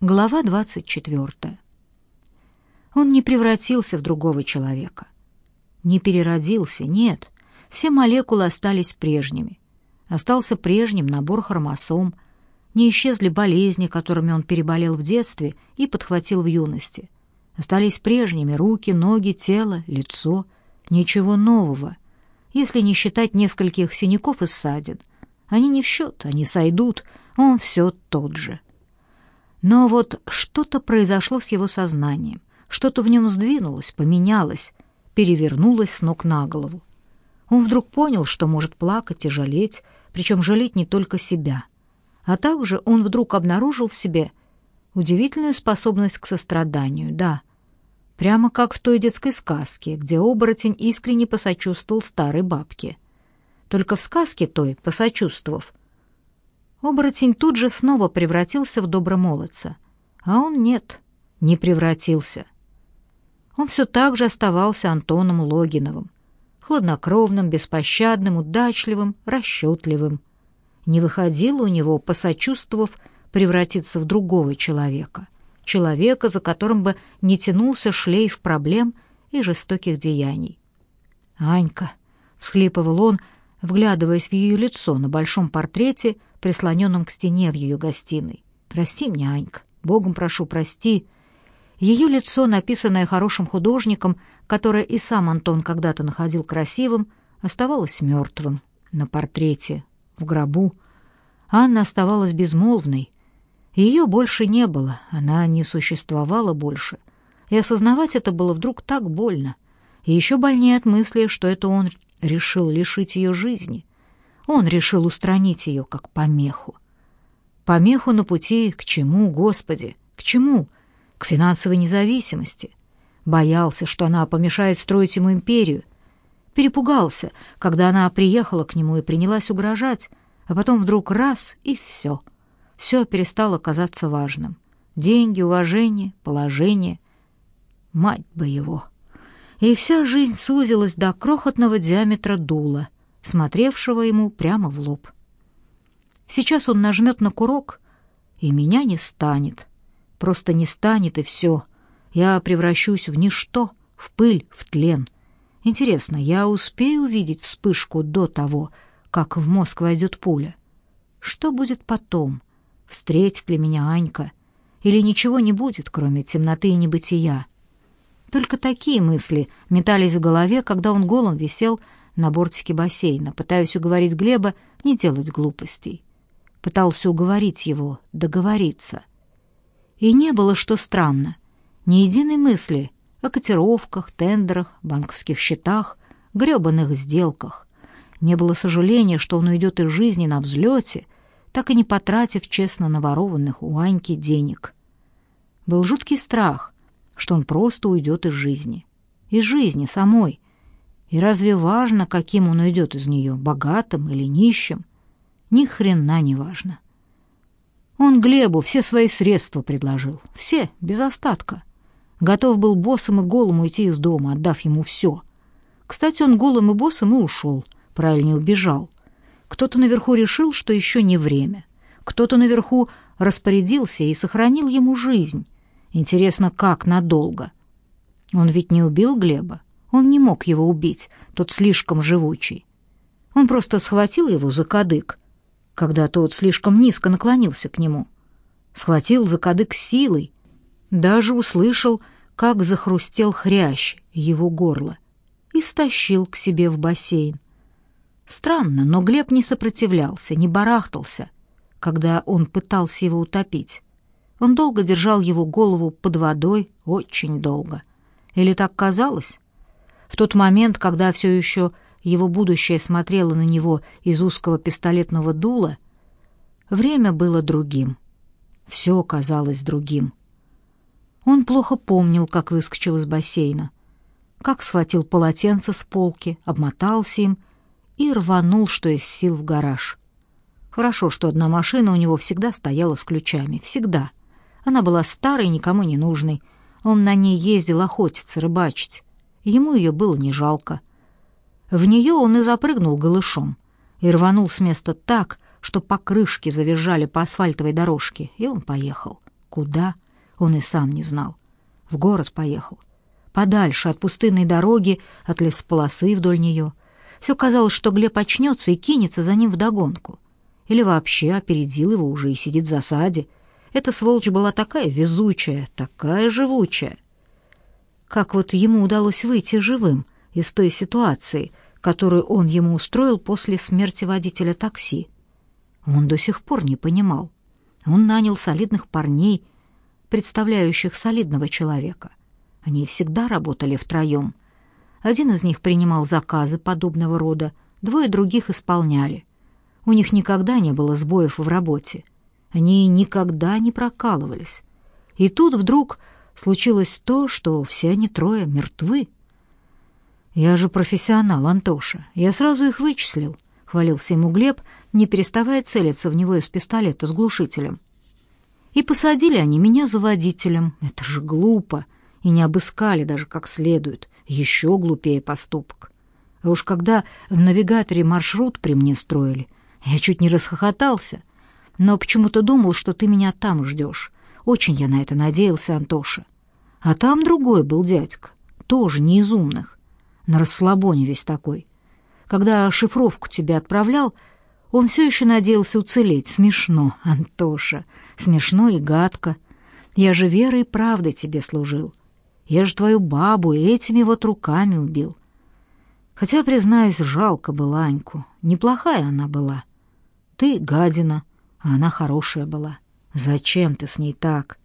Глава 24. Он не превратился в другого человека. Не переродился, нет. Все молекулы остались прежними. Остался прежним набор хромосом. Не исчезли болезни, которыми он переболел в детстве и подхватил в юности. Остались прежними руки, ноги, тело, лицо. Ничего нового, если не считать нескольких синяков и ссадин. Они не в счет, они сойдут, он все тот же. Но вот что-то произошло с его сознанием, что-то в нем сдвинулось, поменялось, перевернулось с ног на голову. Он вдруг понял, что может плакать и жалеть, причем жалеть не только себя. А также он вдруг обнаружил в себе удивительную способность к состраданию, да, прямо как в той детской сказке, где оборотень искренне посочувствовал старой бабке. Только в сказке той, посочувствовав, Оборотень тут же снова превратился в добромолодца. А он нет, не превратился. Он все так же оставался Антоном Логиновым, хладнокровным, беспощадным, удачливым, расчетливым. Не выходило у него, посочувствовав, превратиться в другого человека, человека, за которым бы не тянулся шлейф проблем и жестоких деяний. «Анька!» — всхлипывал он, вглядываясь в ее лицо на большом портрете — прислоненном к стене в ее гостиной. «Прости меня, Анька, Богом прошу, прости». Ее лицо, написанное хорошим художником, которое и сам Антон когда-то находил красивым, оставалось мертвым на портрете, в гробу. Анна оставалась безмолвной. Ее больше не было, она не существовала больше. И осознавать это было вдруг так больно. И еще больнее от мысли, что это он решил лишить ее жизни. Он решил устранить ее как помеху. Помеху на пути к чему, Господи? К чему? К финансовой независимости. Боялся, что она помешает строить ему империю. Перепугался, когда она приехала к нему и принялась угрожать, а потом вдруг раз — и все. Все перестало казаться важным. Деньги, уважение, положение. Мать бы его! И вся жизнь сузилась до крохотного диаметра дула — смотревшего ему прямо в лоб. Сейчас он нажмет на курок, и меня не станет. Просто не станет, и все. Я превращусь в ничто, в пыль, в тлен. Интересно, я успею увидеть вспышку до того, как в мозг войдет пуля? Что будет потом? Встретит ли меня Анька? Или ничего не будет, кроме темноты и небытия? Только такие мысли метались в голове, когда он голым висел на бортике бассейна, пытаясь уговорить Глеба не делать глупостей. Пытался уговорить его, договориться. И не было, что странно, ни единой мысли о котировках, тендерах, банковских счетах, грёбаных сделках. Не было сожаления, что он уйдет из жизни на взлете, так и не потратив честно наворованных у Аньки денег. Был жуткий страх, что он просто уйдет из жизни. Из жизни самой — и разве важно, каким он уйдет из нее, богатым или нищим? Ни хрена не важно. Он Глебу все свои средства предложил, все, без остатка. Готов был боссом и голым уйти из дома, отдав ему все. Кстати, он голым и боссом и ушел, правильнее убежал. Кто-то наверху решил, что еще не время. Кто-то наверху распорядился и сохранил ему жизнь. Интересно, как надолго? Он ведь не убил Глеба. Он не мог его убить, тот слишком живучий. Он просто схватил его за кадык, когда тот слишком низко наклонился к нему. Схватил за кадык силой, даже услышал, как захрустел хрящ его горло, и стащил к себе в бассейн. Странно, но Глеб не сопротивлялся, не барахтался, когда он пытался его утопить. Он долго держал его голову под водой, очень долго. Или так казалось? В тот момент, когда все еще его будущее смотрело на него из узкого пистолетного дула, время было другим. Все казалось другим. Он плохо помнил, как выскочил из бассейна, как схватил полотенце с полки, обмотался им и рванул, что из сил, в гараж. Хорошо, что одна машина у него всегда стояла с ключами. Всегда. Она была старой, никому не нужной. Он на ней ездил охотиться, рыбачить. Ему ее было не жалко. В нее он и запрыгнул голышом и рванул с места так, что покрышки завизжали по асфальтовой дорожке, и он поехал. Куда? Он и сам не знал. В город поехал. Подальше от пустынной дороги, от лесополосы вдоль нее. Все казалось, что Глеб очнется и кинется за ним вдогонку. Или вообще опередил его уже и сидит в засаде. Эта сволочь была такая везучая, такая живучая. Как вот ему удалось выйти живым из той ситуации, которую он ему устроил после смерти водителя такси? Он до сих пор не понимал. Он нанял солидных парней, представляющих солидного человека. Они всегда работали втроем. Один из них принимал заказы подобного рода, двое других исполняли. У них никогда не было сбоев в работе. Они никогда не прокалывались. И тут вдруг случилось то, что все они трое мертвы. «Я же профессионал, Антоша. Я сразу их вычислил», — хвалился ему Глеб, не переставая целиться в него из пистолета с глушителем. И посадили они меня за водителем. Это же глупо. И не обыскали даже как следует. Еще глупее поступок. А уж когда в навигаторе маршрут при мне строили, я чуть не расхохотался. Но почему-то думал, что ты меня там ждешь. Очень я на это надеялся, Антоша. А там другой был дядька, тоже не из умных. На расслабоне весь такой. Когда шифровку тебе отправлял, он все еще надеялся уцелеть. Смешно, Антоша, смешно и гадко. Я же верой и правдой тебе служил. Я же твою бабу этими вот руками убил. Хотя, признаюсь, жалко было Аньку. Неплохая она была. Ты гадина, а она хорошая была. Зачем ты с ней так?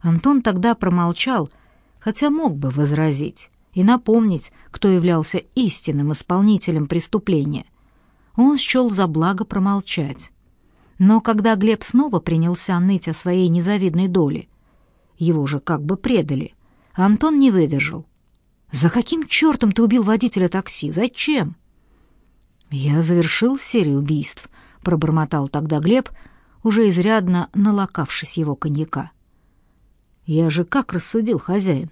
Антон тогда промолчал, хотя мог бы возразить и напомнить, кто являлся истинным исполнителем преступления он счел за благо промолчать. Но когда Глеб снова принялся ныть о своей незавидной доле, его же как бы предали, Антон не выдержал. «За каким чертом ты убил водителя такси? Зачем?» «Я завершил серию убийств», — пробормотал тогда Глеб, уже изрядно налокавшись его коньяка. «Я же как рассудил хозяин,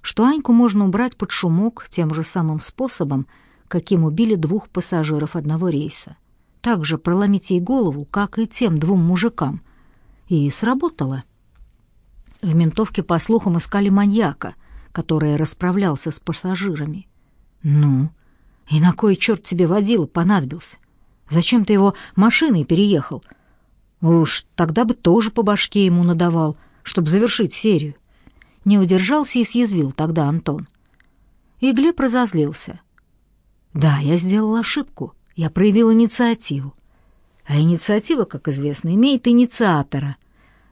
что Аньку можно убрать под шумок тем же самым способом, каким убили двух пассажиров одного рейса. Так же проломить ей голову, как и тем двум мужикам. И сработало. В ментовке, по слухам, искали маньяка, который расправлялся с пассажирами. «Ну, и на кой черт тебе водила понадобился? Зачем ты его машиной переехал? Уж тогда бы тоже по башке ему надавал, чтобы завершить серию». Не удержался и съязвил тогда Антон. И Глеб разозлился. Да, я сделал ошибку. Я проявил инициативу. А инициатива, как известно, имеет инициатора.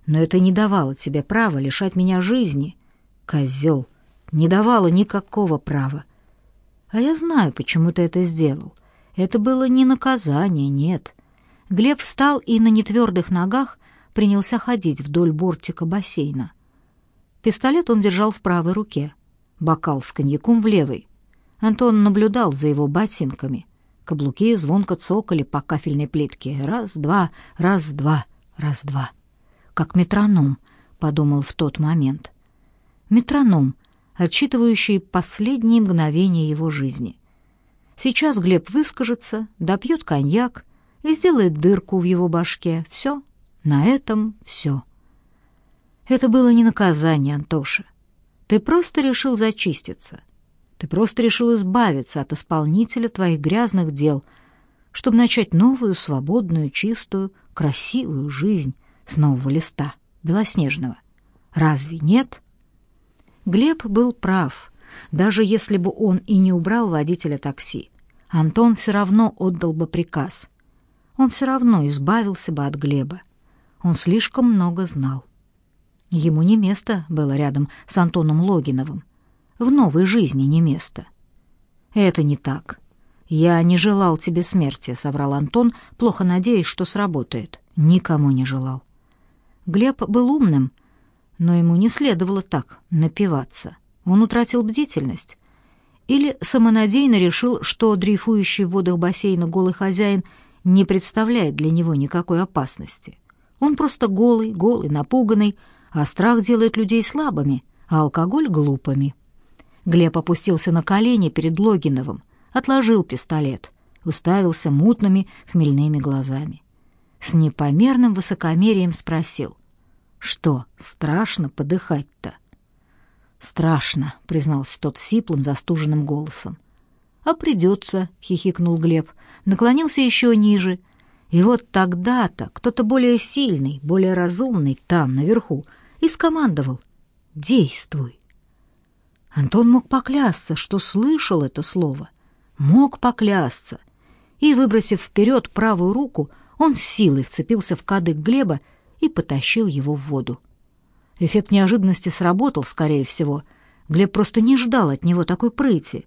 Но это не давало тебе права лишать меня жизни. Козел, не давало никакого права. А я знаю, почему ты это сделал. Это было не наказание, нет. Глеб встал и на нетвердых ногах принялся ходить вдоль бортика бассейна. Пистолет он держал в правой руке, бокал с коньяком в левой. Антон наблюдал за его ботинками. Каблуки звонко цокали по кафельной плитке. Раз-два, раз-два, раз-два. Как метроном, подумал в тот момент. Метроном, отсчитывающий последние мгновения его жизни. Сейчас Глеб выскажется, допьет коньяк и сделает дырку в его башке. Все, на этом все. Это было не наказание, Антоша. Ты просто решил зачиститься. Ты просто решил избавиться от исполнителя твоих грязных дел, чтобы начать новую, свободную, чистую, красивую жизнь с нового листа, белоснежного. Разве нет? Глеб был прав. Даже если бы он и не убрал водителя такси, Антон все равно отдал бы приказ. Он все равно избавился бы от Глеба. Он слишком много знал. Ему не место было рядом с Антоном Логиновым в новой жизни не место. Это не так. Я не желал тебе смерти, соврал Антон, плохо надеясь, что сработает. Никому не желал. Глеб был умным, но ему не следовало так напиваться. Он утратил бдительность. Или самонадеянно решил, что дрейфующий в водах бассейна голый хозяин не представляет для него никакой опасности. Он просто голый, голый, напуганный, а страх делает людей слабыми, а алкоголь — глупыми. Глеб опустился на колени перед Логиновым, отложил пистолет, уставился мутными хмельными глазами. С непомерным высокомерием спросил. Что, страшно подыхать-то? Страшно, признался тот сиплым, застуженным голосом. А придется, хихикнул Глеб, наклонился еще ниже. И вот тогда-то кто-то более сильный, более разумный там, наверху, и скомандовал «Действуй». Антон мог поклясться, что слышал это слово. Мог поклясться. И, выбросив вперед правую руку, он с силой вцепился в кадык Глеба и потащил его в воду. Эффект неожиданности сработал, скорее всего. Глеб просто не ждал от него такой прыти.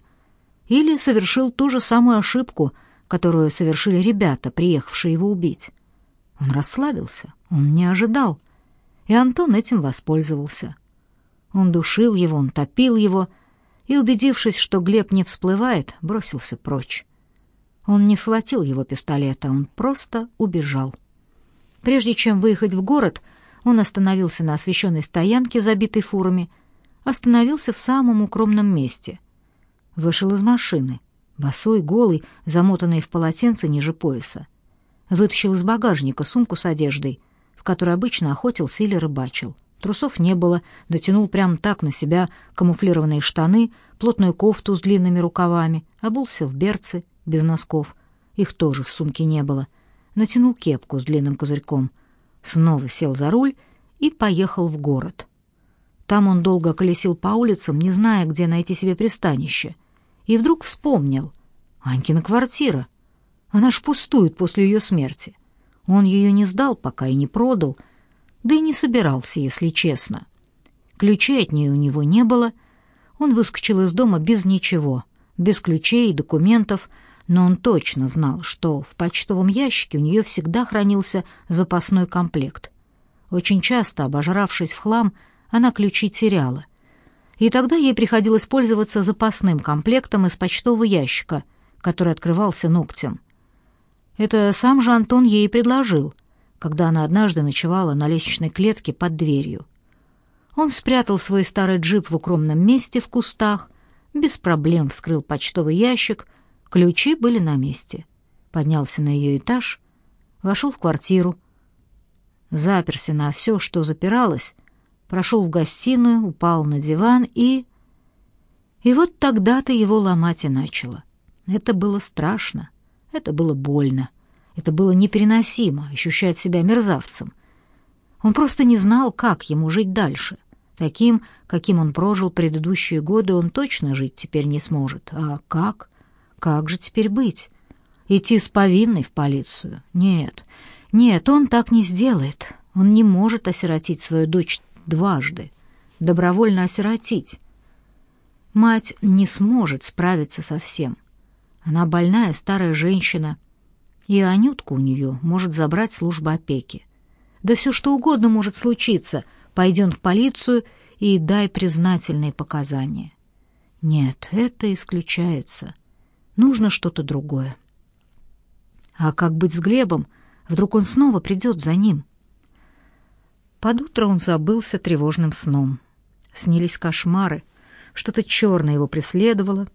Или совершил ту же самую ошибку, которую совершили ребята, приехавшие его убить. Он расслабился, он не ожидал, и Антон этим воспользовался. Он душил его, он топил его, и, убедившись, что Глеб не всплывает, бросился прочь. Он не схватил его пистолета, он просто убежал. Прежде чем выехать в город, он остановился на освещенной стоянке, забитой фурами, остановился в самом укромном месте. Вышел из машины, босой, голый, замотанный в полотенце ниже пояса. Вытащил из багажника сумку с одеждой, в которой обычно охотился или рыбачил. Трусов не было, дотянул прямо так на себя камуфлированные штаны, плотную кофту с длинными рукавами, обулся в берцы, без носков. Их тоже в сумке не было. Натянул кепку с длинным козырьком. Снова сел за руль и поехал в город. Там он долго колесил по улицам, не зная, где найти себе пристанище. И вдруг вспомнил. Анькина квартира. Она ж пустует после ее смерти. Он ее не сдал пока и не продал — да и не собирался, если честно. Ключей от нее у него не было. Он выскочил из дома без ничего, без ключей и документов, но он точно знал, что в почтовом ящике у нее всегда хранился запасной комплект. Очень часто, обожравшись в хлам, она ключи теряла. И тогда ей приходилось пользоваться запасным комплектом из почтового ящика, который открывался ногтем. Это сам же Антон ей предложил — когда она однажды ночевала на лестничной клетке под дверью. Он спрятал свой старый джип в укромном месте в кустах, без проблем вскрыл почтовый ящик, ключи были на месте. Поднялся на ее этаж, вошел в квартиру, заперся на все, что запиралось, прошел в гостиную, упал на диван и... И вот тогда-то его ломать и начало. Это было страшно, это было больно. Это было непереносимо, ощущать себя мерзавцем. Он просто не знал, как ему жить дальше. Таким, каким он прожил предыдущие годы, он точно жить теперь не сможет. А как? Как же теперь быть? Идти с повинной в полицию? Нет, нет, он так не сделает. Он не может осиротить свою дочь дважды, добровольно осиротить. Мать не сможет справиться со всем. Она больная старая женщина — и Анютку у нее может забрать служба опеки. Да все что угодно может случиться. Пойдем в полицию и дай признательные показания. Нет, это исключается. Нужно что-то другое. А как быть с Глебом? Вдруг он снова придет за ним? Под утро он забылся тревожным сном. Снились кошмары. Что-то черное его преследовало.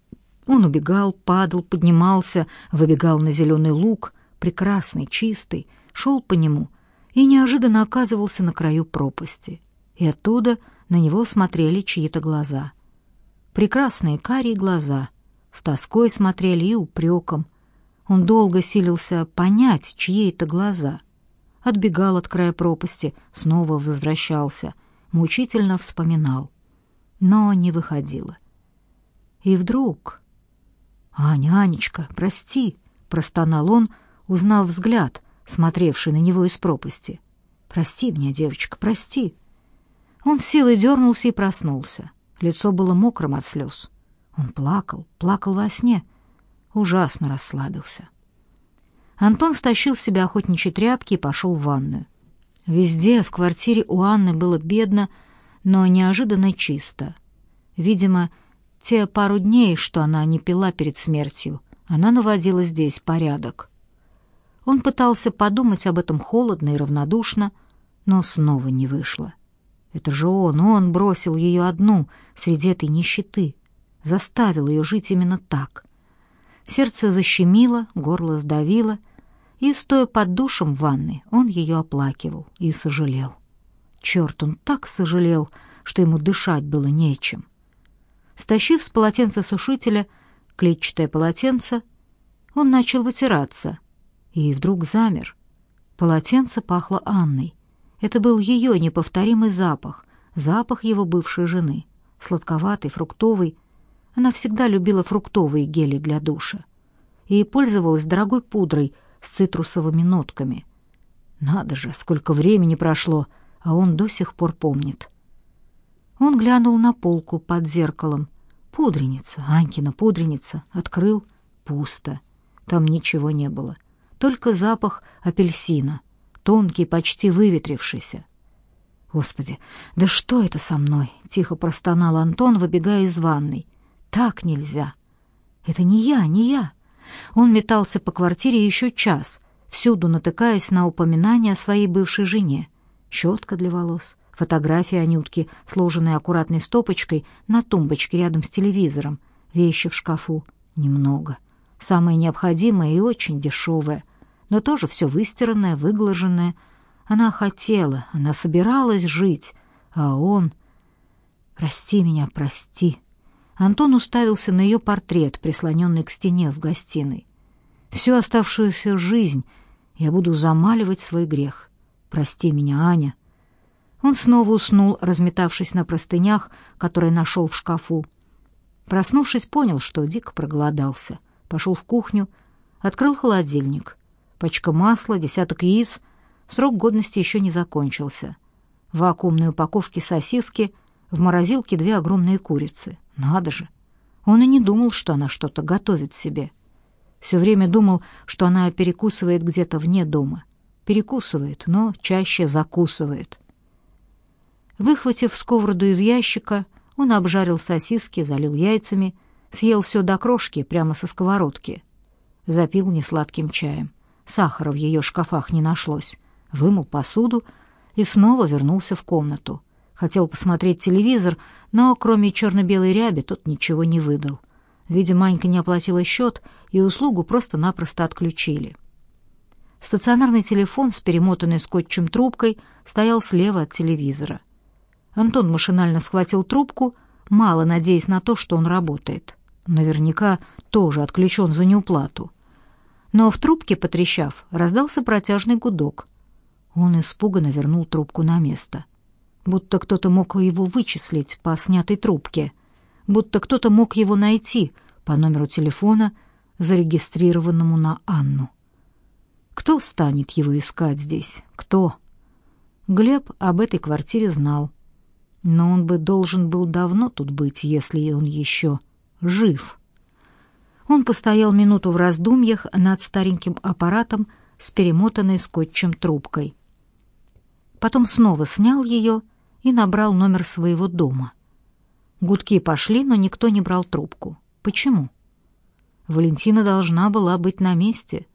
Он убегал, падал, поднимался, выбегал на зеленый луг — прекрасный, чистый, шел по нему и неожиданно оказывался на краю пропасти. И оттуда на него смотрели чьи-то глаза. Прекрасные карие глаза, с тоской смотрели и упреком. Он долго силился понять, чьи это глаза. Отбегал от края пропасти, снова возвращался, мучительно вспоминал. Но не выходило. И вдруг... «Аня, Анечка, прости!» — простонал он, узнав взгляд, смотревший на него из пропасти. «Прости меня, девочка, прости». Он с силой дернулся и проснулся. Лицо было мокрым от слез. Он плакал, плакал во сне. Ужасно расслабился. Антон стащил с себя охотничьи тряпки и пошел в ванную. Везде, в квартире у Анны было бедно, но неожиданно чисто. Видимо, те пару дней, что она не пила перед смертью, она наводила здесь порядок. Он пытался подумать об этом холодно и равнодушно, но снова не вышло. Это же он, он бросил ее одну среди этой нищеты, заставил ее жить именно так. Сердце защемило, горло сдавило, и, стоя под душем в ванной, он ее оплакивал и сожалел. Черт, он так сожалел, что ему дышать было нечем. Стащив с полотенца сушителя клетчатое полотенце, он начал вытираться и вдруг замер. Полотенце пахло Анной. Это был ее неповторимый запах, запах его бывшей жены, сладковатый, фруктовый. Она всегда любила фруктовые гели для душа и пользовалась дорогой пудрой с цитрусовыми нотками. Надо же, сколько времени прошло, а он до сих пор помнит. Он глянул на полку под зеркалом. Пудреница, Анькина пудреница, открыл — пусто. Там ничего не было, только запах апельсина — тонкий, почти выветрившийся. Господи, да что это со мной? тихо простонал Антон, выбегая из ванной. Так нельзя. Это не я, не я. Он метался по квартире еще час, всюду натыкаясь на упоминания о своей бывшей жене. Щетка для волос, фотография Анютки, сложенная аккуратной стопочкой на тумбочке рядом с телевизором, вещи в шкафу. Немного. Самое необходимое и очень дешевое — но тоже все выстиранное, выглаженное. Она хотела, она собиралась жить, а он... «Прости меня, прости». Антон уставился на ее портрет, прислоненный к стене в гостиной. «Всю оставшуюся жизнь я буду замаливать свой грех. Прости меня, Аня». Он снова уснул, разметавшись на простынях, которые нашел в шкафу. Проснувшись, понял, что дико проголодался. Пошел в кухню, открыл холодильник пачка масла, десяток яиц. Срок годности еще не закончился. В вакуумной упаковке сосиски, в морозилке две огромные курицы. Надо же! Он и не думал, что она что-то готовит себе. Все время думал, что она перекусывает где-то вне дома. Перекусывает, но чаще закусывает. Выхватив сковороду из ящика, он обжарил сосиски, залил яйцами, съел все до крошки прямо со сковородки. Запил несладким чаем. Сахара в ее шкафах не нашлось. Вымыл посуду и снова вернулся в комнату. Хотел посмотреть телевизор, но кроме черно-белой ряби тот ничего не выдал. Видимо, Манька не оплатила счет, и услугу просто-напросто отключили. Стационарный телефон с перемотанной скотчем трубкой стоял слева от телевизора. Антон машинально схватил трубку, мало надеясь на то, что он работает. Наверняка тоже отключен за неуплату но в трубке, потрещав, раздался протяжный гудок. Он испуганно вернул трубку на место. Будто кто-то мог его вычислить по снятой трубке, будто кто-то мог его найти по номеру телефона, зарегистрированному на Анну. Кто станет его искать здесь? Кто? Глеб об этой квартире знал. Но он бы должен был давно тут быть, если он еще жив. Он постоял минуту в раздумьях над стареньким аппаратом с перемотанной скотчем трубкой. Потом снова снял ее и набрал номер своего дома. Гудки пошли, но никто не брал трубку. Почему? Валентина должна была быть на месте.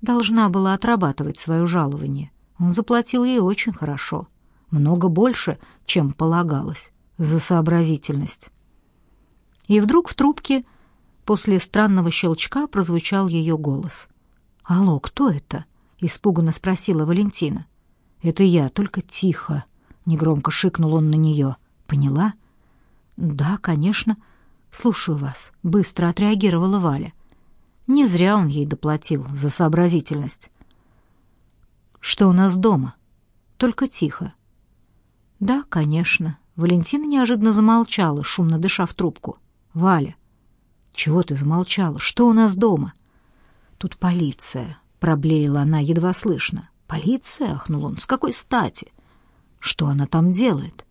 Должна была отрабатывать свое жалование. Он заплатил ей очень хорошо. Много больше, чем полагалось, за сообразительность. И вдруг в трубке После странного щелчка прозвучал ее голос. «Алло, кто это?» — испуганно спросила Валентина. «Это я, только тихо», — негромко шикнул он на нее. «Поняла?» «Да, конечно. Слушаю вас», — быстро отреагировала Валя. Не зря он ей доплатил за сообразительность. «Что у нас дома?» «Только тихо». «Да, конечно». Валентина неожиданно замолчала, шумно дыша в трубку. «Валя, чего ты замолчала? Что у нас дома? Тут полиция, проблеяла она едва слышно. Полиция, ахнул он. С какой стати? Что она там делает?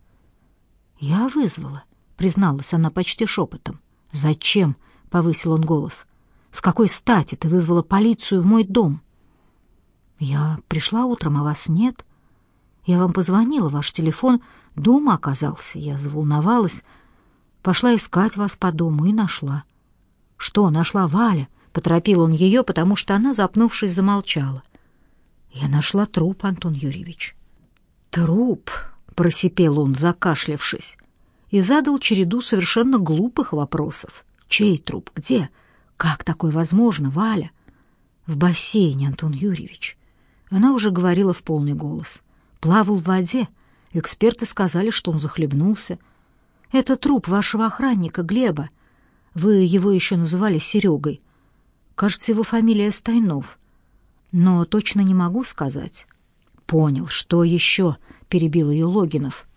Я вызвала, призналась она почти шепотом. Зачем? повысил он голос. С какой стати ты вызвала полицию в мой дом? Я пришла утром, а вас нет. Я вам позвонила, ваш телефон дома оказался. Я заволновалась, пошла искать вас по дому и нашла. «Что, нашла Валя?» — поторопил он ее, потому что она, запнувшись, замолчала. «Я нашла труп, Антон Юрьевич». «Труп?» — просипел он, закашлявшись, и задал череду совершенно глупых вопросов. «Чей труп? Где? Как такое возможно, Валя?» «В бассейне, Антон Юрьевич». Она уже говорила в полный голос. «Плавал в воде. Эксперты сказали, что он захлебнулся. Это труп вашего охранника Глеба. Вы его еще называли Серегой. Кажется, его фамилия Стайнов. Но точно не могу сказать. Понял, что еще, перебил ее Логинов.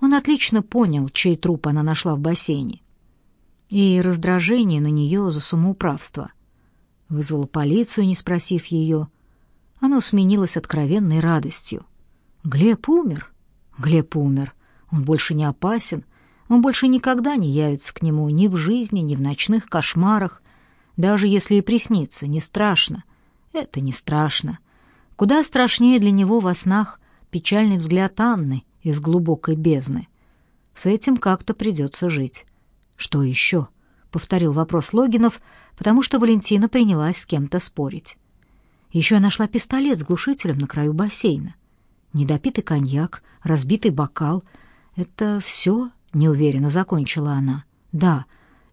Он отлично понял, чей труп она нашла в бассейне. И раздражение на нее за самоуправство. Вызвала полицию, не спросив ее. Оно сменилось откровенной радостью. Глеб умер. Глеб умер. Он больше не опасен. Он больше никогда не явится к нему ни в жизни, ни в ночных кошмарах. Даже если и приснится, не страшно. Это не страшно. Куда страшнее для него во снах печальный взгляд Анны из глубокой бездны. С этим как-то придется жить. Что еще? повторил вопрос Логинов, потому что Валентина принялась с кем-то спорить. Еще я нашла пистолет с глушителем на краю бассейна. Недопитый коньяк, разбитый бокал — это все, неуверенно закончила она. Да,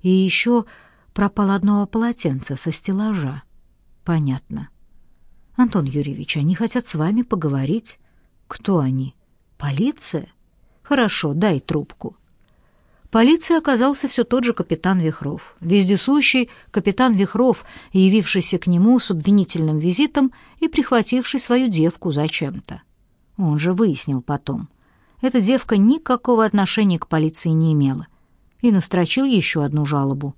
и еще пропало одно полотенце со стеллажа. Понятно. Антон Юрьевич, они хотят с вами поговорить. Кто они? Полиция? Хорошо, дай трубку. Полицией оказался все тот же капитан Вихров, вездесущий капитан Вихров, явившийся к нему с обвинительным визитом и прихвативший свою девку зачем-то. Он же выяснил потом. Эта девка никакого отношения к полиции не имела и настрочил еще одну жалобу.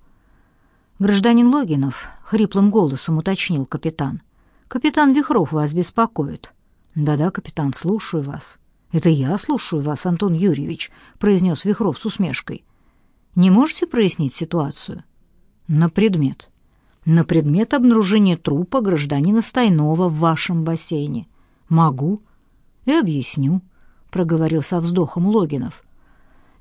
«Гражданин Логинов», — хриплым голосом уточнил капитан, — «капитан Вихров вас беспокоит». «Да-да, капитан, слушаю вас». «Это я слушаю вас, Антон Юрьевич», — произнес Вихров с усмешкой. «Не можете прояснить ситуацию?» «На предмет». «На предмет обнаружения трупа гражданина Стайнова в вашем бассейне». «Могу». «И объясню», — проговорил со вздохом Логинов.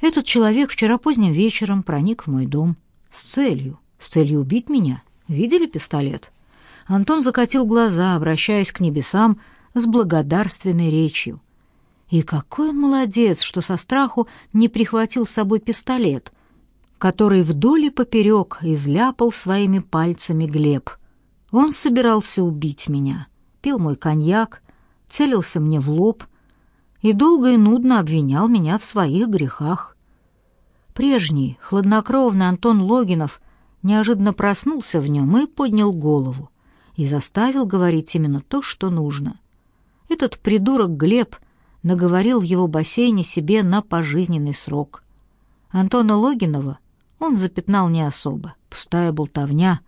«Этот человек вчера поздним вечером проник в мой дом. С целью. С целью убить меня. Видели пистолет?» Антон закатил глаза, обращаясь к небесам с благодарственной речью. И какой он молодец, что со страху не прихватил с собой пистолет, который вдоль и поперек изляпал своими пальцами Глеб. Он собирался убить меня, пил мой коньяк, целился мне в лоб и долго и нудно обвинял меня в своих грехах. Прежний, хладнокровный Антон Логинов неожиданно проснулся в нем и поднял голову и заставил говорить именно то, что нужно. Этот придурок Глеб наговорил в его бассейне себе на пожизненный срок. Антона Логинова он запятнал не особо, пустая болтовня,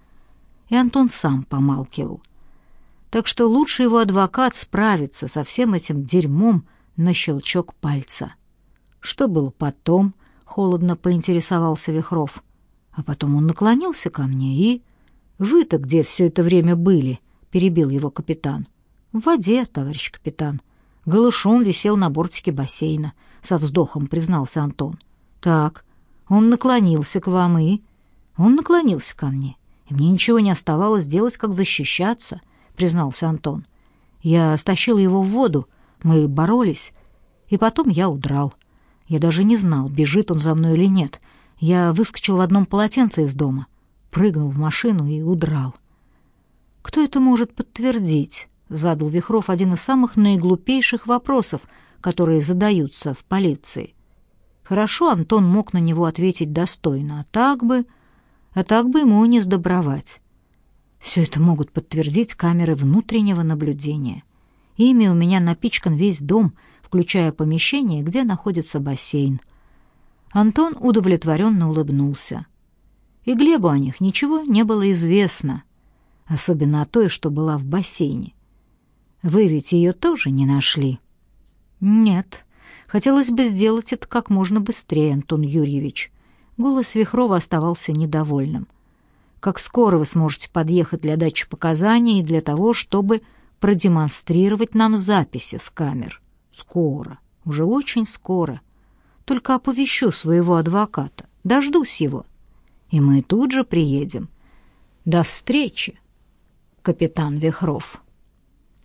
и Антон сам помалкивал. Так что лучше его адвокат справится со всем этим дерьмом на щелчок пальца. Что было потом? холодно поинтересовался Вихров. А потом он наклонился ко мне и вы-то где все это время были? перебил его капитан. В воде, товарищ капитан голышом висел на бортике бассейна, со вздохом признался Антон. Так, он наклонился к вам и... Он наклонился ко мне, и мне ничего не оставалось делать, как защищаться, признался Антон. Я стащил его в воду, мы боролись, и потом я удрал. Я даже не знал, бежит он за мной или нет. Я выскочил в одном полотенце из дома, прыгнул в машину и удрал. Кто это может подтвердить? задал Вихров один из самых наиглупейших вопросов, которые задаются в полиции. Хорошо, Антон мог на него ответить достойно, а так бы, а так бы ему не сдобровать. Все это могут подтвердить камеры внутреннего наблюдения. Ими у меня напичкан весь дом, включая помещение, где находится бассейн. Антон удовлетворенно улыбнулся. И Глебу о них ничего не было известно, особенно о той, что была в бассейне. Вы ведь ее тоже не нашли? Нет. Хотелось бы сделать это как можно быстрее, Антон Юрьевич. Голос Вихрова оставался недовольным. Как скоро вы сможете подъехать для дачи показаний и для того, чтобы продемонстрировать нам записи с камер? Скоро, уже очень скоро. Только оповещу своего адвоката, дождусь его. И мы тут же приедем. До встречи, капитан Вихров.